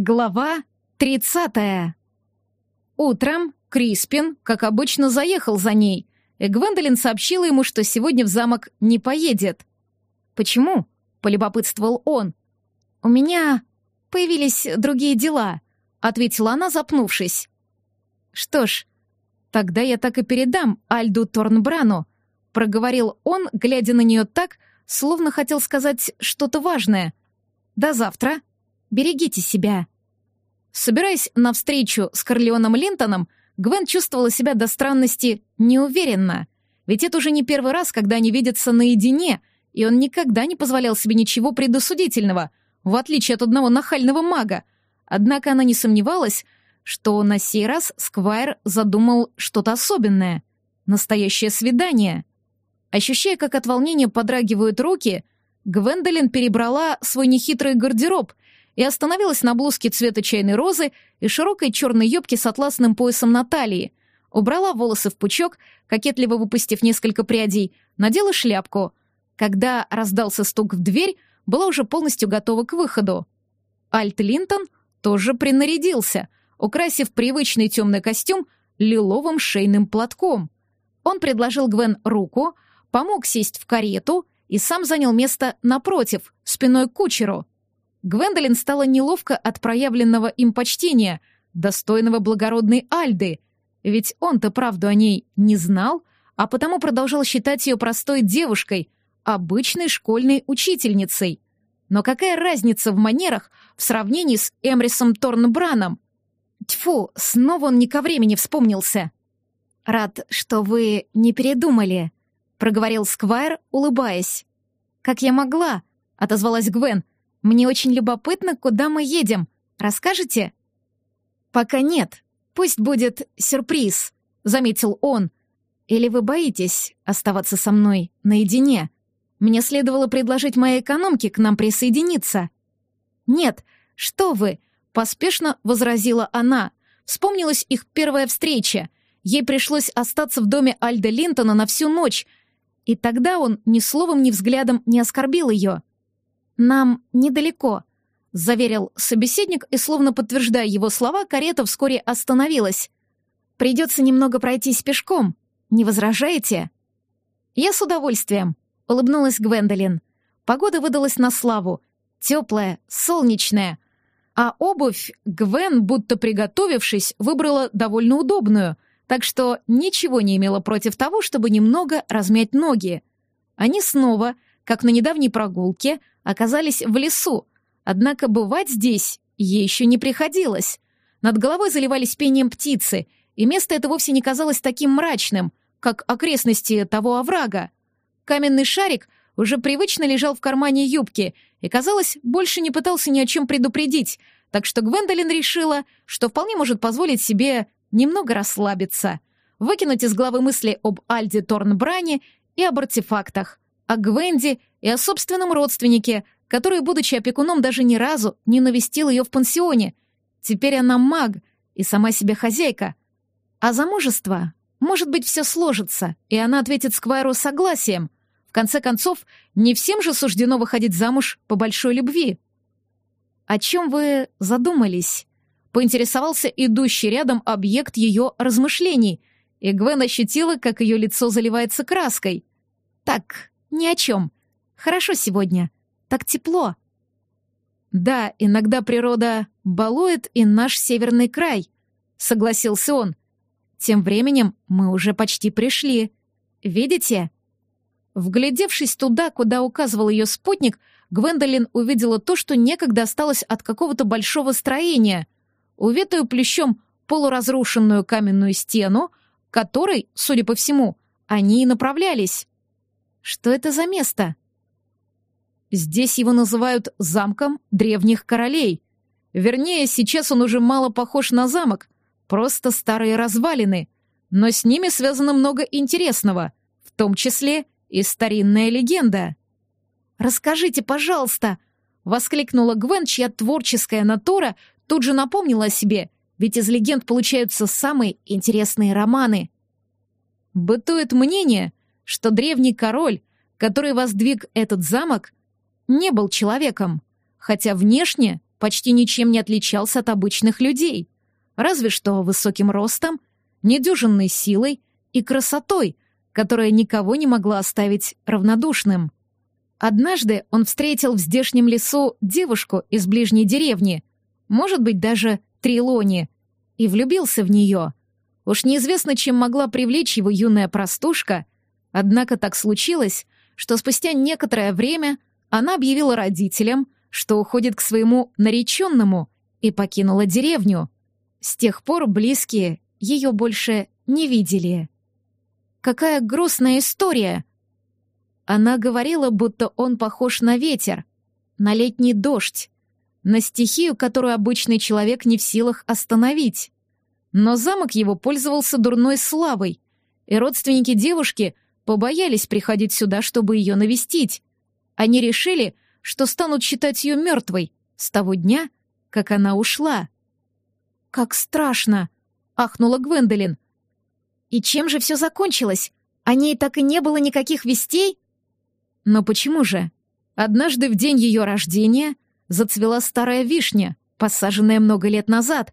Глава 30. Утром Криспин, как обычно, заехал за ней, и Гвендолин сообщила ему, что сегодня в замок не поедет. «Почему?» — полюбопытствовал он. «У меня появились другие дела», — ответила она, запнувшись. «Что ж, тогда я так и передам Альду Торнбрану», — проговорил он, глядя на нее так, словно хотел сказать что-то важное. «До завтра». Берегите себя». Собираясь навстречу с Корлеоном Линтоном, Гвен чувствовала себя до странности неуверенно. Ведь это уже не первый раз, когда они видятся наедине, и он никогда не позволял себе ничего предосудительного, в отличие от одного нахального мага. Однако она не сомневалась, что на сей раз Сквайр задумал что-то особенное. Настоящее свидание. Ощущая, как от волнения подрагивают руки, Гвендолин перебрала свой нехитрый гардероб — и остановилась на блузке цвета чайной розы и широкой черной юбке с атласным поясом на талии. Убрала волосы в пучок, кокетливо выпустив несколько прядей, надела шляпку. Когда раздался стук в дверь, была уже полностью готова к выходу. Альт Линтон тоже принарядился, украсив привычный темный костюм лиловым шейным платком. Он предложил Гвен руку, помог сесть в карету и сам занял место напротив, спиной к кучеру — Гвендолин стало неловко от проявленного им почтения, достойного благородной Альды, ведь он-то правду о ней не знал, а потому продолжал считать ее простой девушкой, обычной школьной учительницей. Но какая разница в манерах в сравнении с Эмрисом Торнбраном? Тьфу, снова он не ко времени вспомнился. «Рад, что вы не передумали», — проговорил Сквайр, улыбаясь. «Как я могла?» — отозвалась Гвен — мне очень любопытно, куда мы едем. Расскажете?» «Пока нет. Пусть будет сюрприз», — заметил он. «Или вы боитесь оставаться со мной наедине? Мне следовало предложить моей экономке к нам присоединиться». «Нет, что вы!» — поспешно возразила она. Вспомнилась их первая встреча. Ей пришлось остаться в доме Альда Линтона на всю ночь, и тогда он ни словом, ни взглядом не оскорбил ее. «Нам недалеко», — заверил собеседник, и, словно подтверждая его слова, карета вскоре остановилась. «Придется немного пройтись пешком. Не возражаете?» «Я с удовольствием», — улыбнулась Гвендолин. Погода выдалась на славу. Теплая, солнечная. А обувь Гвен, будто приготовившись, выбрала довольно удобную, так что ничего не имела против того, чтобы немного размять ноги. Они снова, как на недавней прогулке, оказались в лесу, однако бывать здесь ей еще не приходилось. Над головой заливались пением птицы, и место это вовсе не казалось таким мрачным, как окрестности того оврага. Каменный шарик уже привычно лежал в кармане юбки и, казалось, больше не пытался ни о чем предупредить, так что Гвендолин решила, что вполне может позволить себе немного расслабиться, выкинуть из головы мысли об Альде Торнбране и об артефактах, о Гвенде и о собственном родственнике, который, будучи опекуном, даже ни разу не навестил ее в пансионе. Теперь она маг и сама себе хозяйка. А замужество? Может быть, все сложится, и она ответит Сквайру согласием. В конце концов, не всем же суждено выходить замуж по большой любви. «О чем вы задумались?» — поинтересовался идущий рядом объект ее размышлений, и Гвен ощутила, как ее лицо заливается краской. «Так, ни о чем. Хорошо сегодня. Так тепло. Да, иногда природа балует и наш северный край, согласился он. Тем временем мы уже почти пришли. Видите? Вглядевшись туда, куда указывал ее спутник, Гвендолин увидела то, что некогда осталось от какого-то большого строения, увитую плющом полуразрушенную каменную стену, которой, судя по всему, они и направлялись. Что это за место? Здесь его называют замком древних королей. Вернее, сейчас он уже мало похож на замок, просто старые развалины. Но с ними связано много интересного, в том числе и старинная легенда. «Расскажите, пожалуйста!» — воскликнула Гвен, чья творческая натура тут же напомнила о себе, ведь из легенд получаются самые интересные романы. Бытует мнение, что древний король, который воздвиг этот замок, не был человеком, хотя внешне почти ничем не отличался от обычных людей, разве что высоким ростом, недюжинной силой и красотой, которая никого не могла оставить равнодушным. Однажды он встретил в здешнем лесу девушку из ближней деревни, может быть, даже Трилони, и влюбился в нее. Уж неизвестно, чем могла привлечь его юная простушка, однако так случилось, что спустя некоторое время она объявила родителям, что уходит к своему нареченному и покинула деревню. С тех пор близкие ее больше не видели. Какая грустная история! Она говорила, будто он похож на ветер, на летний дождь, на стихию, которую обычный человек не в силах остановить. Но замок его пользовался дурной славой, и родственники девушки побоялись приходить сюда, чтобы ее навестить. Они решили, что станут считать ее мертвой с того дня, как она ушла. «Как страшно!» — ахнула Гвендолин. «И чем же все закончилось? О ней так и не было никаких вестей?» Но почему же? Однажды в день ее рождения зацвела старая вишня, посаженная много лет назад.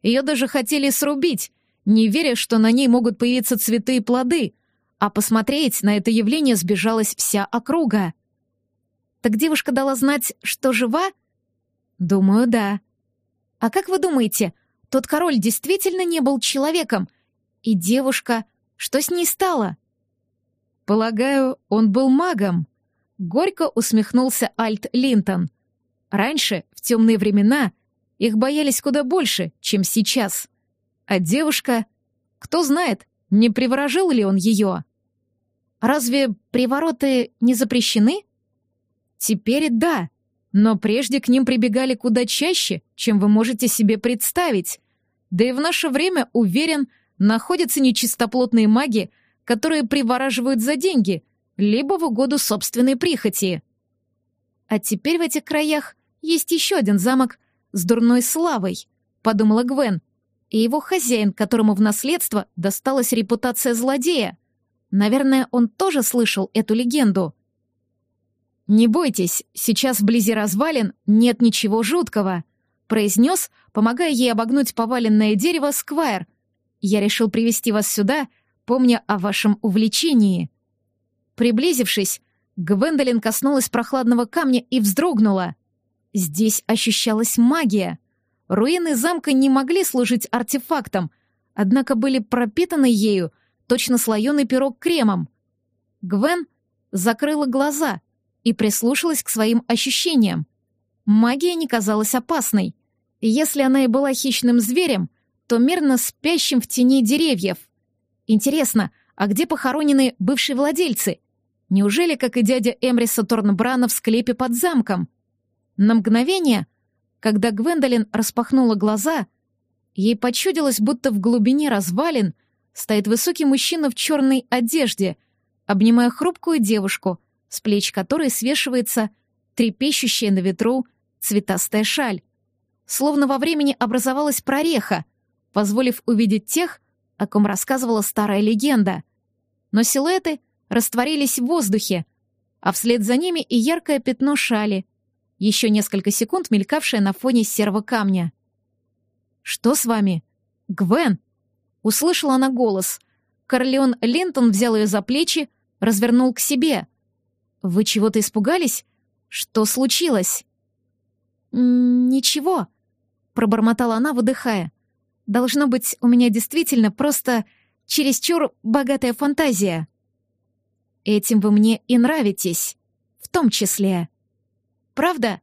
Ее даже хотели срубить, не веря, что на ней могут появиться цветы и плоды, а посмотреть на это явление сбежалась вся округа. Так девушка дала знать, что жива? Думаю, да. А как вы думаете, тот король действительно не был человеком? И девушка, что с ней стало? Полагаю, он был магом. Горько усмехнулся Альт Линтон. Раньше, в темные времена, их боялись куда больше, чем сейчас. А девушка... Кто знает, не приворожил ли он ее? Разве привороты не запрещены? Теперь да, но прежде к ним прибегали куда чаще, чем вы можете себе представить. Да и в наше время, уверен, находятся нечистоплотные маги, которые привораживают за деньги — либо в угоду собственной прихоти. А теперь в этих краях есть еще один замок с дурной славой, подумала Гвен, и его хозяин, которому в наследство досталась репутация злодея. Наверное, он тоже слышал эту легенду. «Не бойтесь, сейчас вблизи развалин нет ничего жуткого», произнес, помогая ей обогнуть поваленное дерево Сквайр. «Я решил привести вас сюда, помня о вашем увлечении». Приблизившись, Гвендолин коснулась прохладного камня и вздрогнула. Здесь ощущалась магия. Руины замка не могли служить артефактом, однако были пропитаны ею, точно слоеный пирог кремом. Гвен закрыла глаза и прислушалась к своим ощущениям. Магия не казалась опасной. Если она и была хищным зверем, то мирно спящим в тени деревьев. Интересно, а где похоронены бывшие владельцы? Неужели, как и дядя Эмриса Торнбрана в склепе под замком? На мгновение, когда Гвендолин распахнула глаза, ей почудилось, будто в глубине развалин стоит высокий мужчина в черной одежде, обнимая хрупкую девушку, с плеч которой свешивается трепещущая на ветру цветастая шаль. Словно во времени образовалась прореха, позволив увидеть тех, о ком рассказывала старая легенда. Но силуэты растворились в воздухе, а вслед за ними и яркое пятно шали, еще несколько секунд мелькавшее на фоне серого камня. «Что с вами?» «Гвен!» Услышала она голос. Корлеон Лентон взял ее за плечи, развернул к себе. «Вы чего-то испугались? Что случилось?» «Ничего», — пробормотала она, выдыхая. «Должно быть, у меня действительно просто чересчур богатая фантазия». Этим вы мне и нравитесь. В том числе. Правда?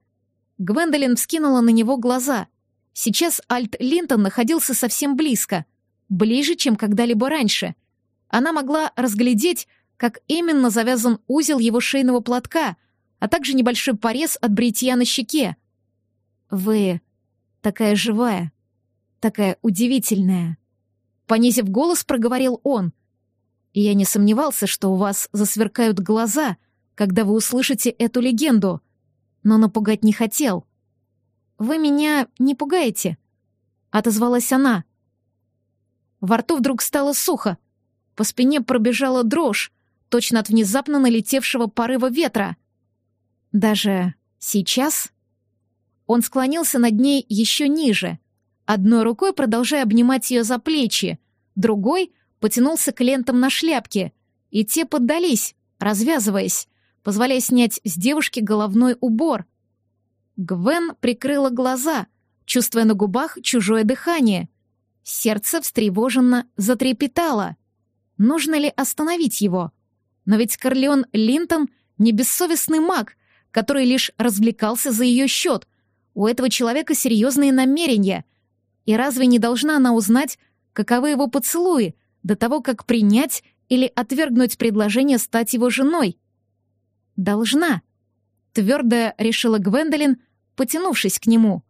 Гвендолин вскинула на него глаза. Сейчас Альт Линтон находился совсем близко. Ближе, чем когда-либо раньше. Она могла разглядеть, как именно завязан узел его шейного платка, а также небольшой порез от бритья на щеке. «Вы такая живая, такая удивительная», — понизив голос, проговорил он — и я не сомневался, что у вас засверкают глаза, когда вы услышите эту легенду, но напугать не хотел. Вы меня не пугаете, отозвалась она. Во рту вдруг стало сухо, по спине пробежала дрожь, точно от внезапно налетевшего порыва ветра. Даже сейчас? Он склонился над ней еще ниже, одной рукой продолжая обнимать ее за плечи, другой потянулся к лентам на шляпке, и те поддались, развязываясь, позволяя снять с девушки головной убор. Гвен прикрыла глаза, чувствуя на губах чужое дыхание. Сердце встревоженно затрепетало. Нужно ли остановить его? Но ведь Корлеон Линтон не бессовестный маг, который лишь развлекался за ее счет. У этого человека серьезные намерения. И разве не должна она узнать, каковы его поцелуи, до того, как принять или отвергнуть предложение стать его женой? Должна. Твердо решила Гвендолин, потянувшись к нему.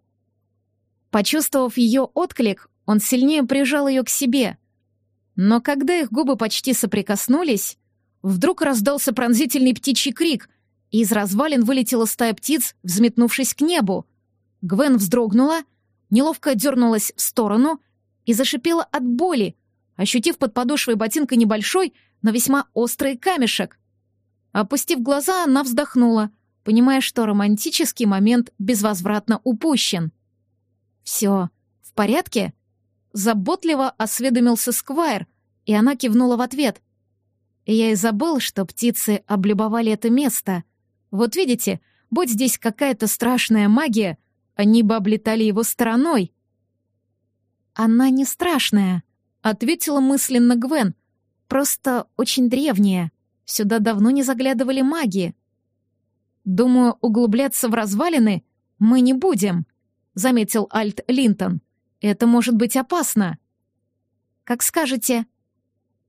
Почувствовав ее отклик, он сильнее прижал ее к себе. Но когда их губы почти соприкоснулись, вдруг раздался пронзительный птичий крик, и из развалин вылетела стая птиц, взметнувшись к небу. Гвен вздрогнула, неловко дернулась в сторону и зашипела от боли, ощутив под подошвой ботинка небольшой, но весьма острый камешек. Опустив глаза, она вздохнула, понимая, что романтический момент безвозвратно упущен. «Все в порядке?» Заботливо осведомился Сквайр, и она кивнула в ответ. «Я и забыл, что птицы облюбовали это место. Вот видите, будь здесь какая-то страшная магия, они бы облетали его стороной». «Она не страшная», — ответила мысленно Гвен. «Просто очень древняя. Сюда давно не заглядывали маги». «Думаю, углубляться в развалины мы не будем», — заметил Альт Линтон. «Это может быть опасно». «Как скажете».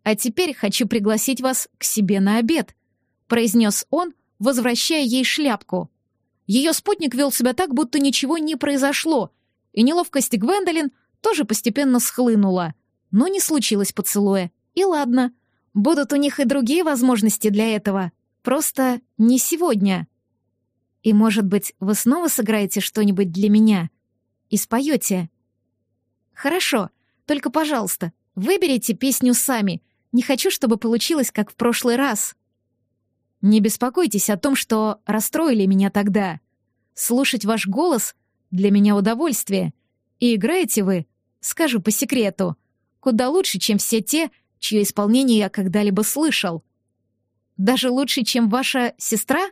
«А теперь хочу пригласить вас к себе на обед», — произнес он, возвращая ей шляпку. Ее спутник вел себя так, будто ничего не произошло, и неловкость Гвендолин тоже постепенно схлынула. Но не случилось поцелуя. И ладно, будут у них и другие возможности для этого. Просто не сегодня. И, может быть, вы снова сыграете что-нибудь для меня? И споете? Хорошо, только, пожалуйста, выберите песню сами. Не хочу, чтобы получилось, как в прошлый раз. Не беспокойтесь о том, что расстроили меня тогда. Слушать ваш голос для меня удовольствие. И играете вы, скажу по секрету, куда лучше, чем все те, чье исполнение я когда-либо слышал. Даже лучше, чем ваша сестра?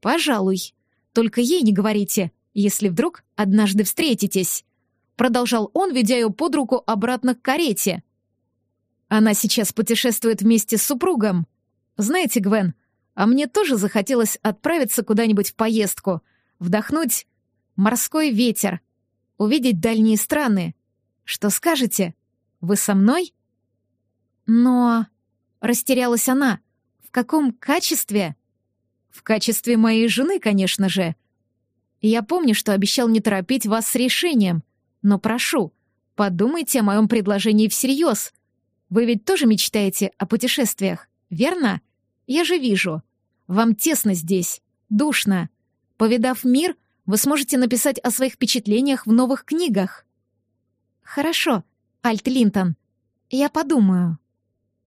«Пожалуй. Только ей не говорите, если вдруг однажды встретитесь», — продолжал он, ведя ее под руку обратно к карете. «Она сейчас путешествует вместе с супругом. Знаете, Гвен, а мне тоже захотелось отправиться куда-нибудь в поездку, вдохнуть морской ветер, увидеть дальние страны. Что скажете? Вы со мной?» «Но...» — растерялась она. «В каком качестве?» В качестве моей жены, конечно же. Я помню, что обещал не торопить вас с решением, но прошу, подумайте о моем предложении всерьез. Вы ведь тоже мечтаете о путешествиях, верно? Я же вижу. Вам тесно здесь, душно. Повидав мир, вы сможете написать о своих впечатлениях в новых книгах. Хорошо, Альт Линтон, я подумаю.